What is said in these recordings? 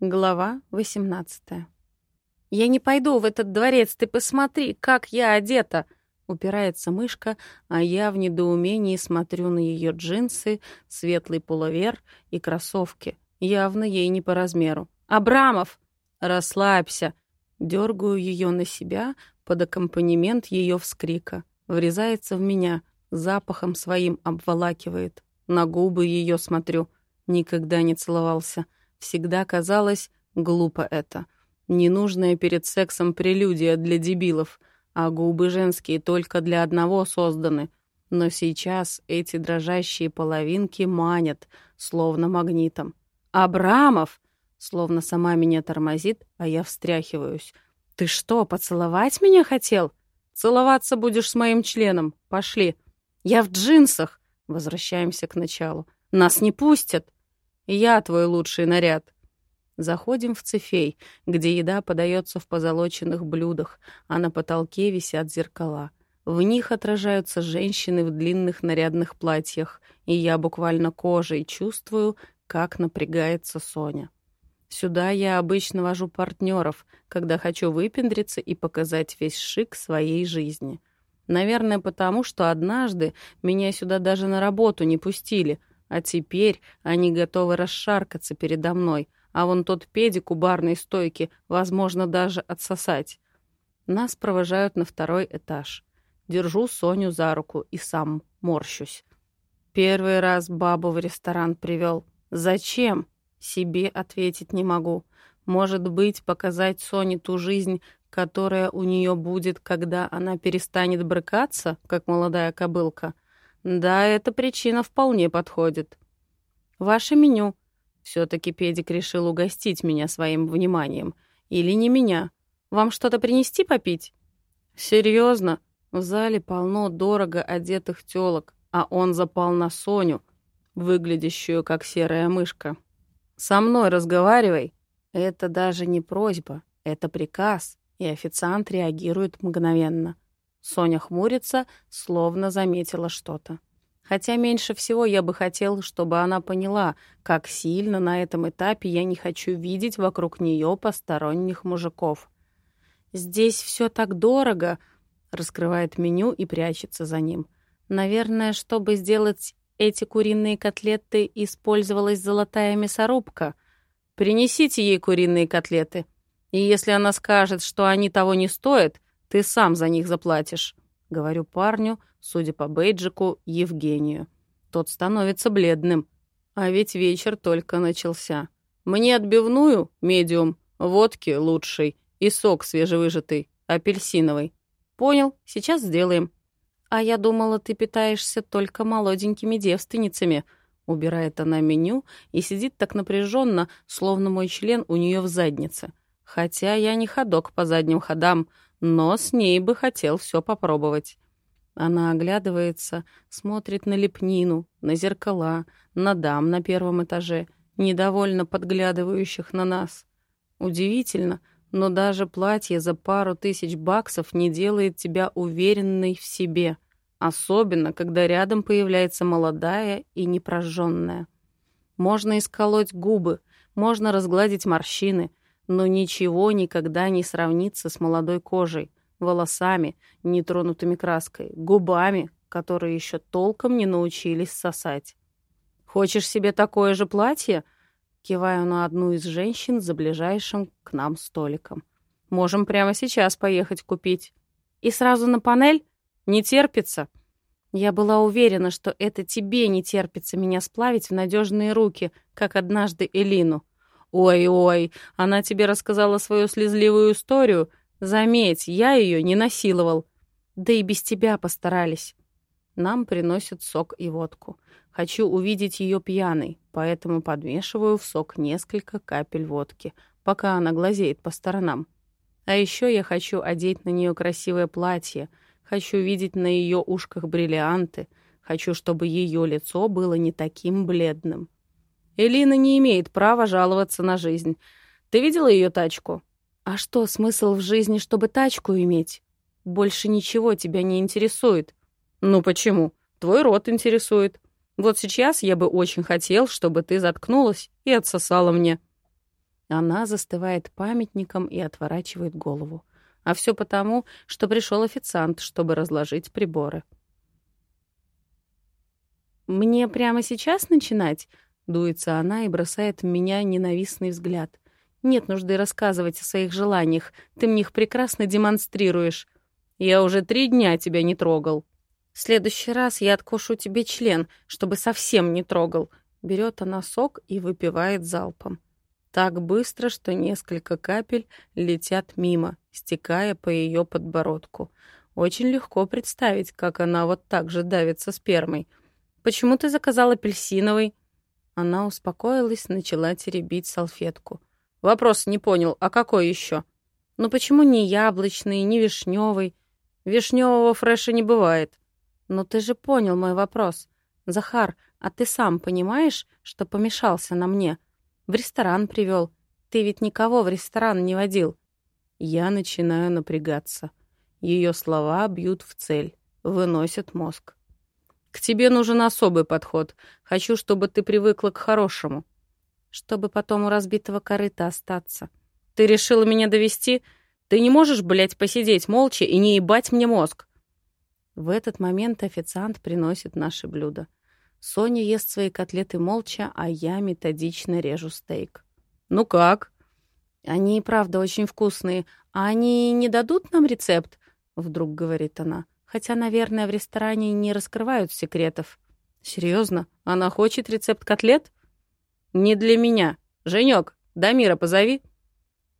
Глава 18 «Я не пойду в этот дворец, ты посмотри, как я одета!» Упирается мышка, а я в недоумении смотрю на ее джинсы, светлый пуловер и кроссовки. Явно ей не по размеру. «Абрамов!» «Расслабься!» Дергаю ее на себя под аккомпанемент ее вскрика. Врезается в меня, запахом своим обволакивает. На губы ее смотрю. Никогда не целовался. Всегда казалось, глупо это. Ненужная перед сексом прелюдия для дебилов, а губы женские только для одного созданы. Но сейчас эти дрожащие половинки манят, словно магнитом. «Абрамов!» Словно сама меня тормозит, а я встряхиваюсь. «Ты что, поцеловать меня хотел?» «Целоваться будешь с моим членом. Пошли». «Я в джинсах!» Возвращаемся к началу. «Нас не пустят!» Я твой лучший наряд. Заходим в цефей, где еда подается в позолоченных блюдах, а на потолке висят зеркала. В них отражаются женщины в длинных нарядных платьях, и я буквально кожей чувствую, как напрягается Соня. Сюда я обычно вожу партнеров, когда хочу выпендриться и показать весь шик своей жизни. Наверное, потому что однажды меня сюда даже на работу не пустили — а теперь они готовы расшаркаться передо мной, а вон тот педик у барной стойки, возможно, даже отсосать. Нас провожают на второй этаж. Держу Соню за руку и сам морщусь. Первый раз бабу в ресторан привел. Зачем? Себе ответить не могу. Может быть, показать Соне ту жизнь, которая у нее будет, когда она перестанет брыкаться, как молодая кобылка — да, эта причина вполне подходит. Ваше меню. Все-таки Педик решил угостить меня своим вниманием. Или не меня. Вам что-то принести попить? Серьезно? В зале полно дорого одетых телок, а он запал на Соню, выглядящую как серая мышка. Со мной разговаривай. Это даже не просьба, это приказ, и официант реагирует мгновенно. Соня хмурится, словно заметила что-то. Хотя меньше всего я бы хотел, чтобы она поняла, как сильно на этом этапе я не хочу видеть вокруг нее посторонних мужиков. «Здесь все так дорого», — раскрывает меню и прячется за ним. «Наверное, чтобы сделать эти куриные котлеты, использовалась золотая мясорубка. Принесите ей куриные котлеты. И если она скажет, что они того не стоят, ты сам за них заплатишь», — говорю парню, судя по бейджику, Евгению. Тот становится бледным. А ведь вечер только начался. «Мне отбивную, медиум, водки лучший и сок свежевыжатый, апельсиновый. Понял, сейчас сделаем». «А я думала, ты питаешься только молоденькими девственницами», Убирает она меню и сидит так напряженно, словно мой член у нее в заднице. Хотя я не ходок по задним ходам, но с ней бы хотел все попробовать. Она оглядывается, смотрит на лепнину, на зеркала, на дам на первом этаже, недовольно подглядывающих на нас. Удивительно, но даже платье за пару тысяч баксов не делает тебя уверенной в себе, особенно когда рядом появляется молодая и непрожженная. Можно исколоть губы, можно разгладить морщины — но ничего никогда не сравнится с молодой кожей, волосами, нетронутыми краской, губами, которые еще толком не научились сосать. «Хочешь себе такое же платье?» Киваю на одну из женщин за ближайшим к нам столиком. «Можем прямо сейчас поехать купить». «И сразу на панель? Не терпится?» Я была уверена, что это тебе не терпится меня сплавить в надежные руки, как однажды Элину. «Ой-ой, она тебе рассказала свою слезливую историю. Заметь, я ее не насиловал. Да и без тебя постарались». Нам приносят сок и водку. Хочу увидеть ее пьяной, поэтому подмешиваю в сок несколько капель водки, пока она глазеет по сторонам. А еще я хочу одеть на нее красивое платье, хочу видеть на ее ушках бриллианты, хочу, чтобы ее лицо было не таким бледным. Элина не имеет права жаловаться на жизнь. Ты видела ее тачку? А что, смысл в жизни, чтобы тачку иметь? Больше ничего тебя не интересует. Ну почему? Твой рот интересует. Вот сейчас я бы очень хотел, чтобы ты заткнулась и отсосала мне. Она застывает памятником и отворачивает голову. А все потому, что пришел официант, чтобы разложить приборы. «Мне прямо сейчас начинать?» — дуется она и бросает в меня ненавистный взгляд. «Нет нужды рассказывать о своих желаниях. Ты мне их прекрасно демонстрируешь. Я уже три дня тебя не трогал. В следующий раз я откушу тебе член, чтобы совсем не трогал». Берет она сок и выпивает залпом. Так быстро, что несколько капель летят мимо, стекая по ее подбородку. Очень легко представить, как она вот так же давится спермой. «Почему ты заказал апельсиновый?» Она успокоилась, начала теребить салфетку. «Вопрос не понял, а какой еще?» «Ну почему не яблочный, не вишневый?» «Вишневого фреша не бывает». «Но ты же понял мой вопрос. Захар, а ты сам понимаешь, что помешался на мне? В ресторан привел. Ты ведь никого в ресторан не водил». Я начинаю напрягаться. Ее слова бьют в цель, выносят мозг. «К тебе нужен особый подход. Хочу, чтобы ты привыкла к хорошему». «Чтобы потом у разбитого корыта остаться». «Ты решила меня довести? Ты не можешь, блядь, посидеть молча и не ебать мне мозг?» В этот момент официант приносит наши блюда. Соня ест свои котлеты молча, а я методично режу стейк. «Ну как?» «Они и правда очень вкусные. А они не дадут нам рецепт?» Вдруг говорит она. Хотя, наверное, в ресторане не раскрывают секретов. «Серьезно? Она хочет рецепт котлет?» «Не для меня. Женек, Дамира позови».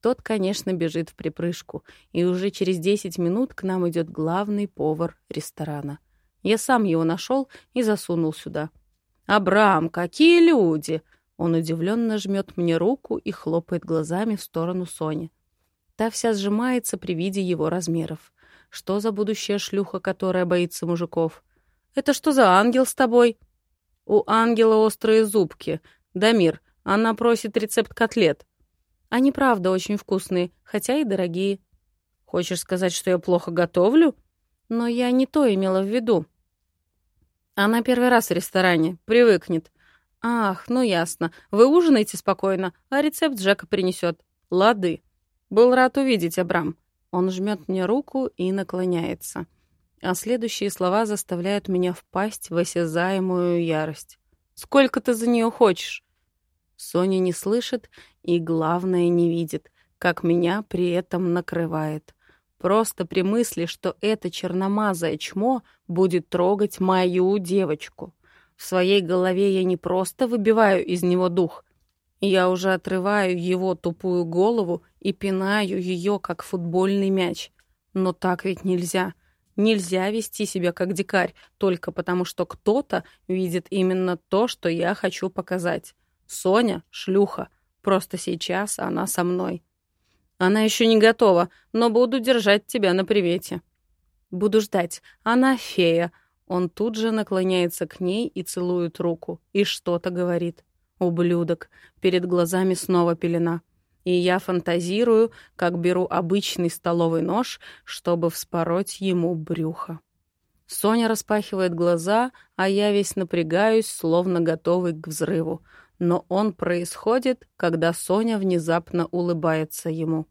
Тот, конечно, бежит в припрыжку, и уже через 10 минут к нам идет главный повар ресторана. Я сам его нашел и засунул сюда. «Абрам, какие люди!» Он удивленно жмет мне руку и хлопает глазами в сторону Сони. Та вся сжимается при виде его размеров. Что за будущая шлюха, которая боится мужиков? Это что за ангел с тобой? У ангела острые зубки. Дамир, она просит рецепт котлет. Они правда очень вкусные, хотя и дорогие. Хочешь сказать, что я плохо готовлю? Но я не то имела в виду. Она первый раз в ресторане, привыкнет. Ах, ну ясно. Вы ужинаете спокойно, а рецепт Джека принесет. Лады. Был рад увидеть, Абрам. Он жмет мне руку и наклоняется. А следующие слова заставляют меня впасть в осязаемую ярость. «Сколько ты за нее хочешь?» Соня не слышит и, главное, не видит, как меня при этом накрывает. Просто при мысли, что это черномазое чмо будет трогать мою девочку. В своей голове я не просто выбиваю из него дух. Я уже отрываю его тупую голову и пинаю ее, как футбольный мяч. Но так ведь нельзя. Нельзя вести себя как дикарь, только потому что кто-то видит именно то, что я хочу показать. Соня — шлюха. Просто сейчас она со мной. Она еще не готова, но буду держать тебя на привете. Буду ждать. Она фея. Он тут же наклоняется к ней и целует руку. И что-то говорит. Ублюдок. Перед глазами снова пелена. И я фантазирую, как беру обычный столовый нож, чтобы вспороть ему брюхо. Соня распахивает глаза, а я весь напрягаюсь, словно готовый к взрыву но он происходит, когда Соня внезапно улыбается ему.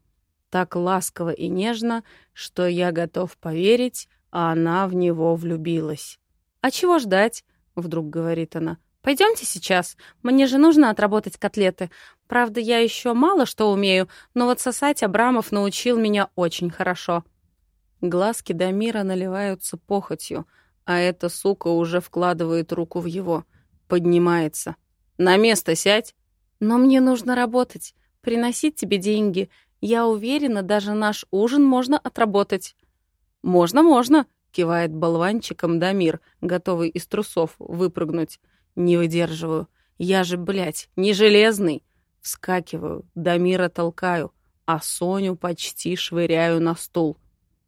Так ласково и нежно, что я готов поверить, а она в него влюбилась. «А чего ждать?» — вдруг говорит она. «Пойдемте сейчас. Мне же нужно отработать котлеты. Правда, я еще мало что умею, но вот сосать Абрамов научил меня очень хорошо». Глазки Дамира наливаются похотью, а эта сука уже вкладывает руку в его. Поднимается. На место сядь. Но мне нужно работать, приносить тебе деньги. Я уверена, даже наш ужин можно отработать. Можно, можно, кивает болванчиком Дамир, готовый из трусов выпрыгнуть. Не выдерживаю. Я же, блядь, не железный. Вскакиваю, Дамира толкаю, а Соню почти швыряю на стул.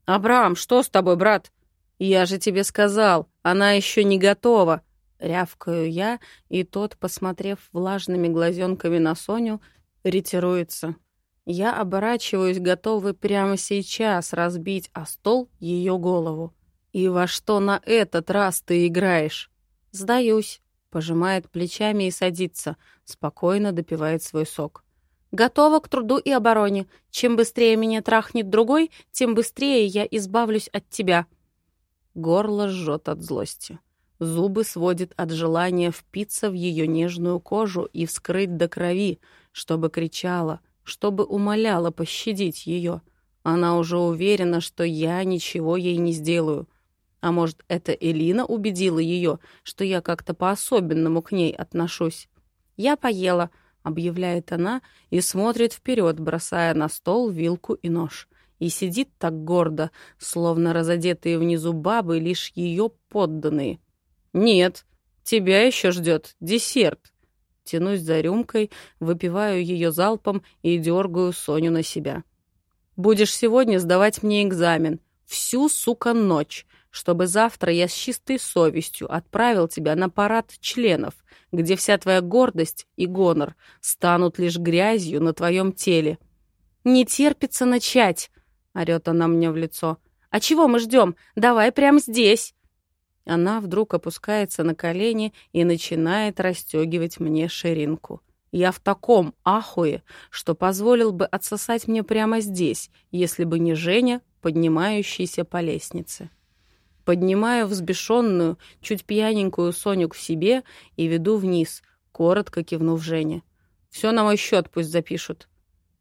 «Абрам, что с тобой, брат?» «Я же тебе сказал, она еще не готова», Рявкаю я, и тот, посмотрев влажными глазенками на Соню, ретируется. Я оборачиваюсь, готовый прямо сейчас разбить о стол ее голову. «И во что на этот раз ты играешь?» «Сдаюсь», — пожимает плечами и садится, спокойно допивает свой сок. Готова к труду и обороне. Чем быстрее меня трахнет другой, тем быстрее я избавлюсь от тебя». Горло жжет от злости. Зубы сводит от желания впиться в ее нежную кожу и вскрыть до крови, чтобы кричала, чтобы умоляла пощадить ее. Она уже уверена, что я ничего ей не сделаю. А может, это Элина убедила ее, что я как-то по-особенному к ней отношусь? «Я поела», — объявляет она и смотрит вперед, бросая на стол вилку и нож. И сидит так гордо, словно разодетые внизу бабы лишь ее подданные — «Нет, тебя еще ждет десерт». Тянусь за рюмкой, выпиваю ее залпом и дергаю Соню на себя. «Будешь сегодня сдавать мне экзамен. Всю, сука, ночь, чтобы завтра я с чистой совестью отправил тебя на парад членов, где вся твоя гордость и гонор станут лишь грязью на твоем теле». «Не терпится начать!» — орёт она мне в лицо. «А чего мы ждем? Давай прямо здесь!» Она вдруг опускается на колени и начинает расстегивать мне ширинку. Я в таком ахуе, что позволил бы отсосать мне прямо здесь, если бы не Женя, поднимающийся по лестнице. Поднимаю взбешенную, чуть пьяненькую Соню к себе и веду вниз, коротко кивнув Жене. «Все на мой счет пусть запишут».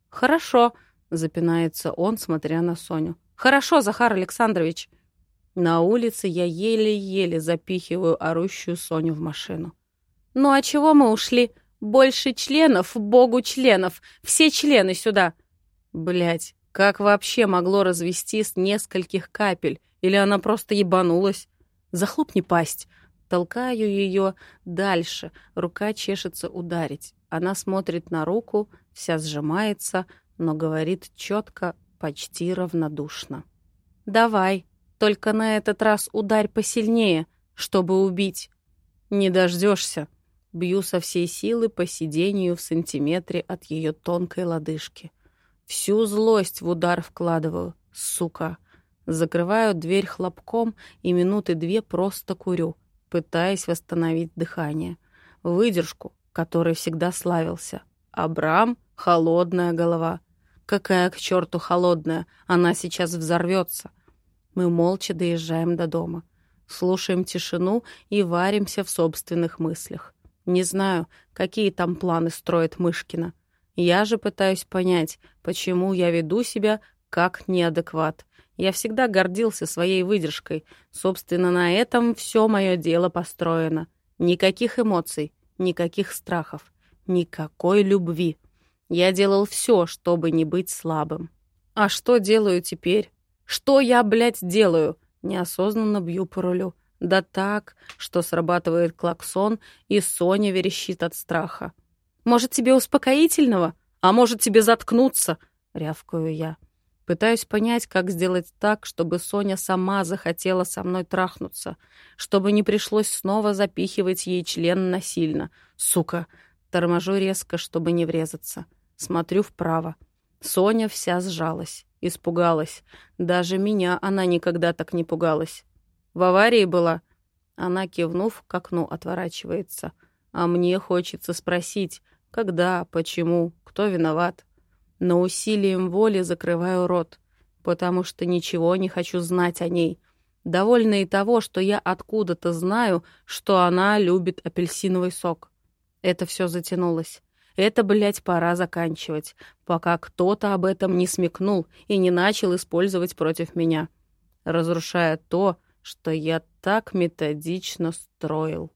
«Хорошо», — запинается он, смотря на Соню. «Хорошо, Захар Александрович». На улице я еле-еле запихиваю орущую Соню в машину. «Ну а чего мы ушли? Больше членов, богу членов! Все члены сюда!» Блять, как вообще могло развести с нескольких капель? Или она просто ебанулась? Захлопни пасть. Толкаю ее дальше. Рука чешется ударить. Она смотрит на руку, вся сжимается, но говорит четко, почти равнодушно. «Давай, только на этот раз ударь посильнее, чтобы убить. Не дождешься. Бью со всей силы по сидению в сантиметре от ее тонкой лодыжки. Всю злость в удар вкладываю, сука. Закрываю дверь хлопком и минуты две просто курю, пытаясь восстановить дыхание. Выдержку, которой всегда славился. Абрам — холодная голова. Какая к черту холодная, она сейчас взорвется. Мы молча доезжаем до дома. Слушаем тишину и варимся в собственных мыслях. Не знаю, какие там планы строит Мышкина. Я же пытаюсь понять, почему я веду себя как неадекват. Я всегда гордился своей выдержкой. Собственно, на этом все мое дело построено. Никаких эмоций, никаких страхов, никакой любви. Я делал все, чтобы не быть слабым. А что делаю теперь? Что я, блядь, делаю? Неосознанно бью по рулю. Да так, что срабатывает клаксон, и Соня верещит от страха. «Может, тебе успокоительного? А может, тебе заткнуться?» — рявкаю я. Пытаюсь понять, как сделать так, чтобы Соня сама захотела со мной трахнуться, чтобы не пришлось снова запихивать ей член насильно. Сука! Торможу резко, чтобы не врезаться. Смотрю вправо. Соня вся сжалась. Испугалась. Даже меня она никогда так не пугалась. В аварии была. Она, кивнув, к окну отворачивается. А мне хочется спросить, когда, почему, кто виноват. Но усилием воли закрываю рот, потому что ничего не хочу знать о ней. Довольна и того, что я откуда-то знаю, что она любит апельсиновый сок. Это все затянулось. Это, блядь, пора заканчивать, пока кто-то об этом не смекнул и не начал использовать против меня, разрушая то, что я так методично строил.